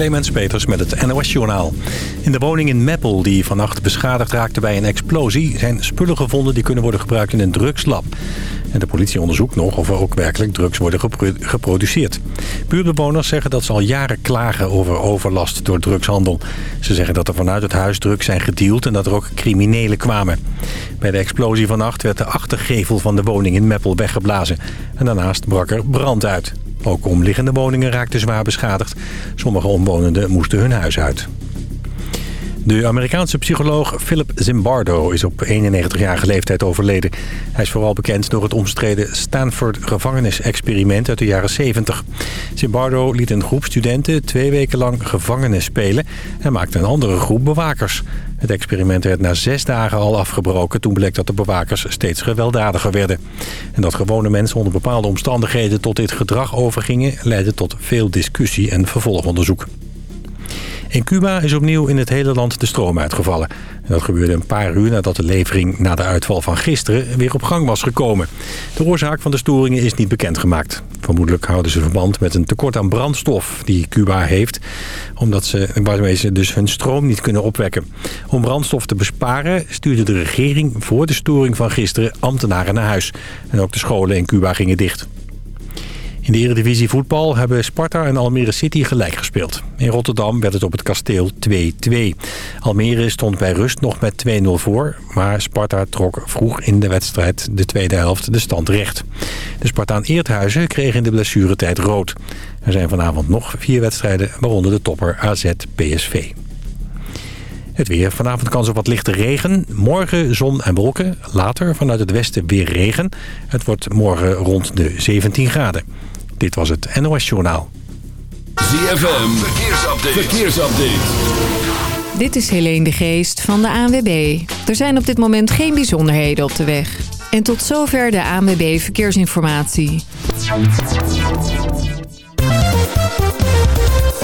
Clemens Peters met het NOS-journaal. In de woning in Meppel, die vannacht beschadigd raakte bij een explosie... zijn spullen gevonden die kunnen worden gebruikt in een drugslab. En de politie onderzoekt nog of er ook werkelijk drugs worden geproduceerd. Buurtbewoners zeggen dat ze al jaren klagen over overlast door drugshandel. Ze zeggen dat er vanuit het huis drugs zijn gedeeld en dat er ook criminelen kwamen. Bij de explosie vannacht werd de achtergevel van de woning in Meppel weggeblazen. En daarnaast brak er brand uit. Ook omliggende woningen raakten zwaar beschadigd. Sommige omwonenden moesten hun huis uit. De Amerikaanse psycholoog Philip Zimbardo is op 91-jarige leeftijd overleden. Hij is vooral bekend door het omstreden Stanford gevangenisexperiment uit de jaren 70. Zimbardo liet een groep studenten twee weken lang gevangenen spelen... en maakte een andere groep bewakers. Het experiment werd na zes dagen al afgebroken... toen bleek dat de bewakers steeds gewelddadiger werden. En dat gewone mensen onder bepaalde omstandigheden tot dit gedrag overgingen... leidde tot veel discussie en vervolgonderzoek. In Cuba is opnieuw in het hele land de stroom uitgevallen. En dat gebeurde een paar uur nadat de levering na de uitval van gisteren weer op gang was gekomen. De oorzaak van de storingen is niet bekendgemaakt. Vermoedelijk houden ze verband met een tekort aan brandstof die Cuba heeft. Omdat ze, waarmee ze dus hun stroom niet kunnen opwekken. Om brandstof te besparen stuurde de regering voor de storing van gisteren ambtenaren naar huis. En ook de scholen in Cuba gingen dicht. In de Eredivisie voetbal hebben Sparta en Almere City gelijk gespeeld. In Rotterdam werd het op het kasteel 2-2. Almere stond bij rust nog met 2-0 voor... maar Sparta trok vroeg in de wedstrijd de tweede helft de stand recht. De Spartaan Eerthuizen kreeg in de blessuretijd rood. Er zijn vanavond nog vier wedstrijden, waaronder de topper AZ-PSV. Het weer. Vanavond kans op wat lichte regen. Morgen zon en wolken. Later vanuit het westen weer regen. Het wordt morgen rond de 17 graden. Dit was het NOS Journaal. ZFM, verkeersupdate. verkeersupdate. Dit is Helene de Geest van de ANWB. Er zijn op dit moment geen bijzonderheden op de weg. En tot zover de ANWB Verkeersinformatie.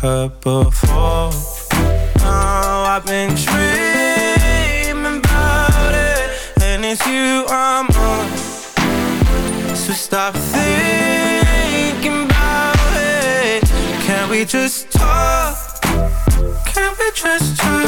Heard before. Oh, I've been dreaming about it, and it's you I'm on. So stop thinking about it. Can we just talk? Can we just talk?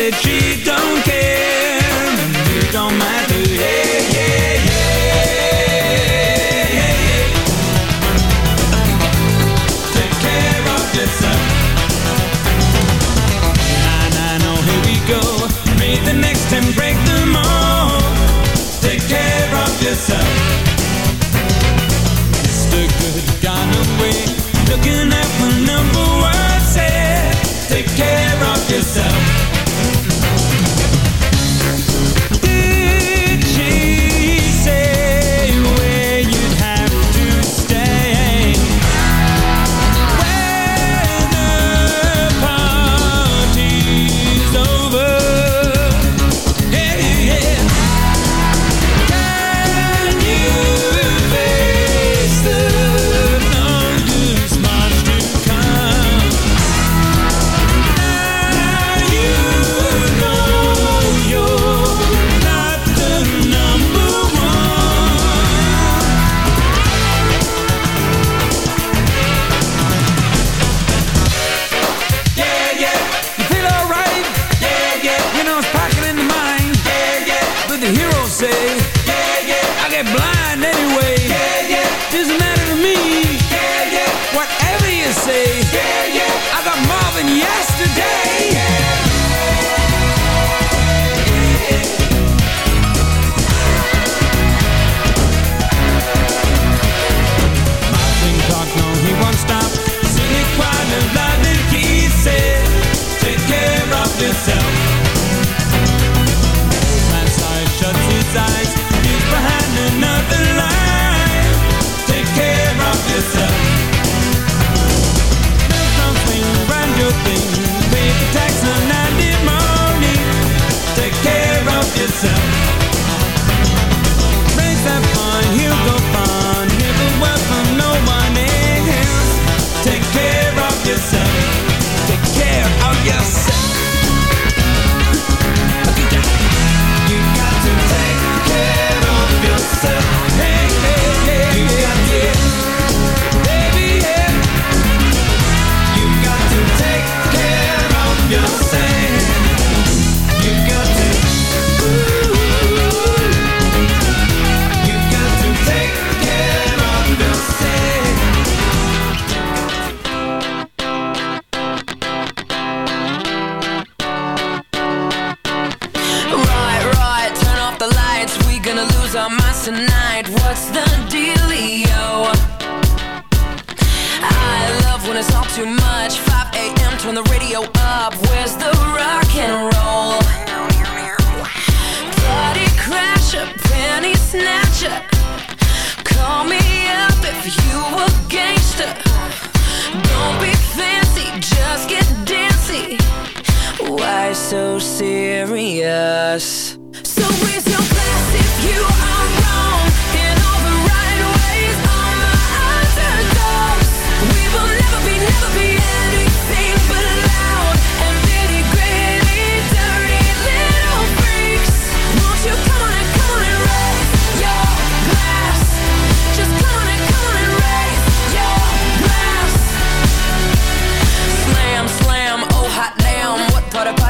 said she done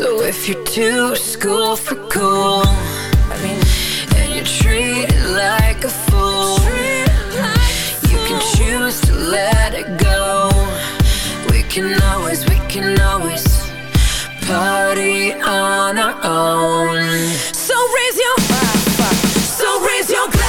So if you're too school for cool And you're treated like a fool. You can choose to let it go. We can always, we can always Party on our own. So raise your So raise your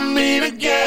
meet again.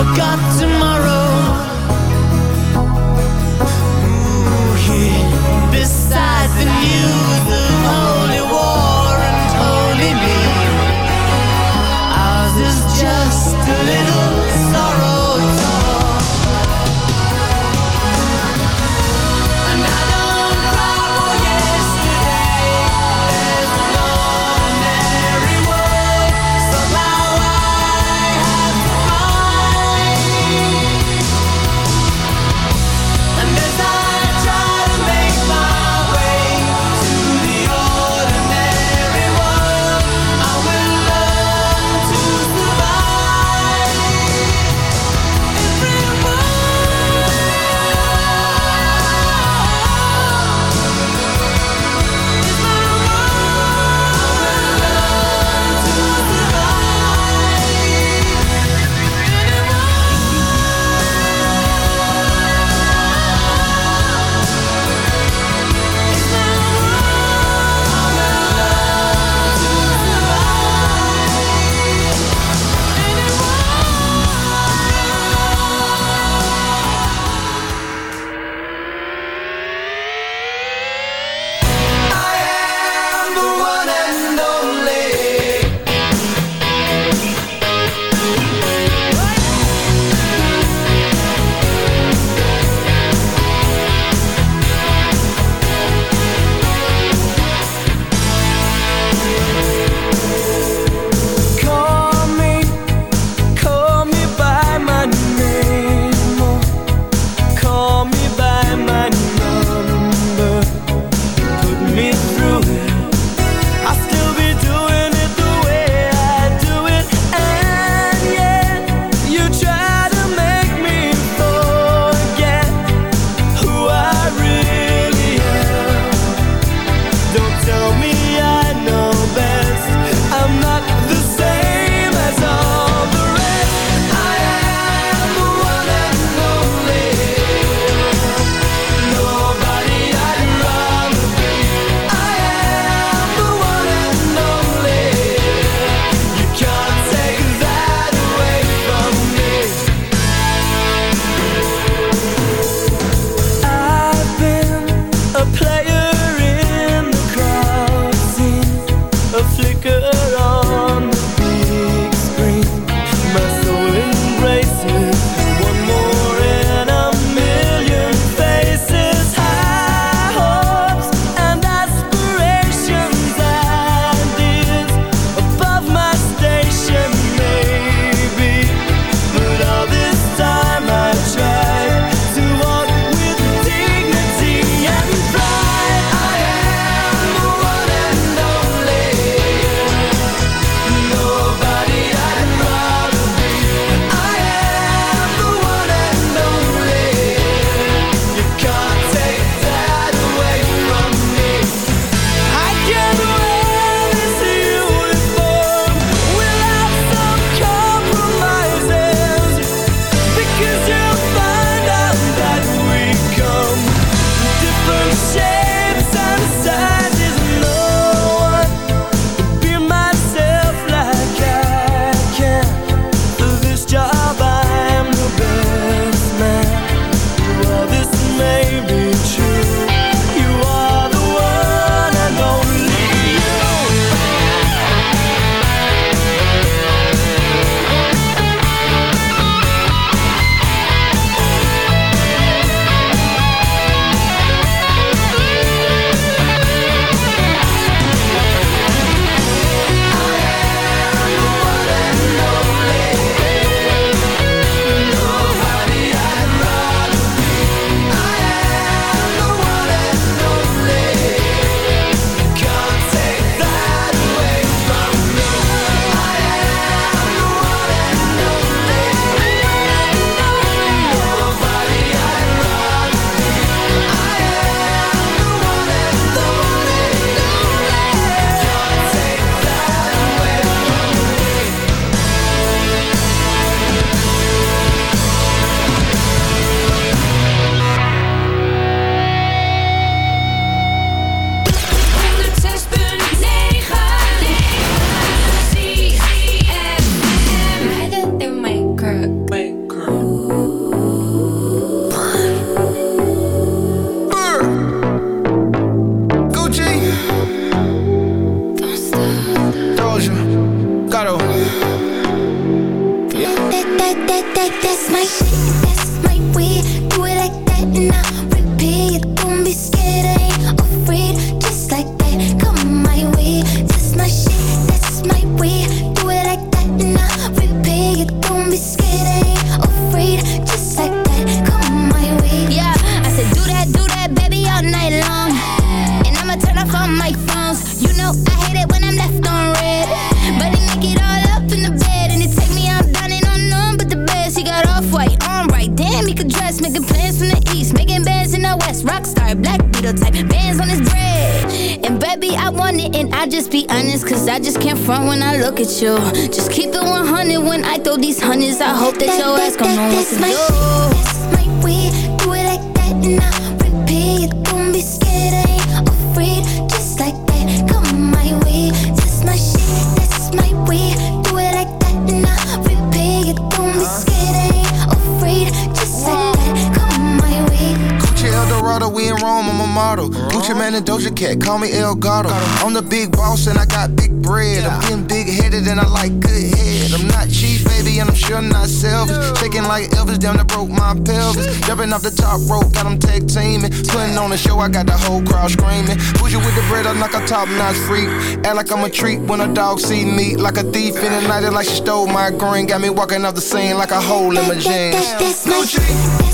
Forgot this what to this might we do it like that and I repeat. Don't be scared, ain't afraid. Just like that, come my way. This my shit. This might we do it like that and I repeat. Don't be scared, ain't afraid. Just like that, come my way. Gucci Eldorado, we in Rome. I'm a model. Gucci Mane and Doja Cat, call me El Gato. I'm the big boss and I got big bread. I'm getting big headed and I like good head you're not selfish. Shaking like Elvis, damn, that broke my pelvis. Jumping off the top rope, got them tag teaming. Putting on a show, I got the whole crowd screaming. Bougie with the bread, I'm like a top notch freak. Act like I'm a treat when a dog see me. Like a thief in the night, like she stole my green. Got me walking off the scene like a hole in my jeans.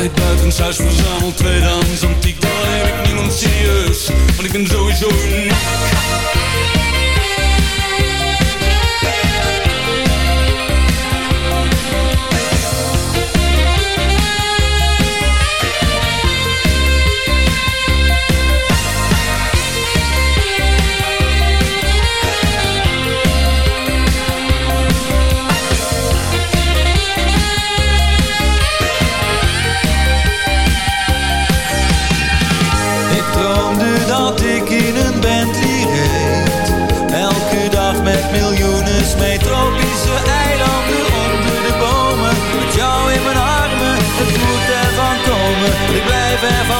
altijd buitenshuis verzameld. Tweedehands antiek, daar heb ik niemand serieus. Want ik ben sowieso uniek. ever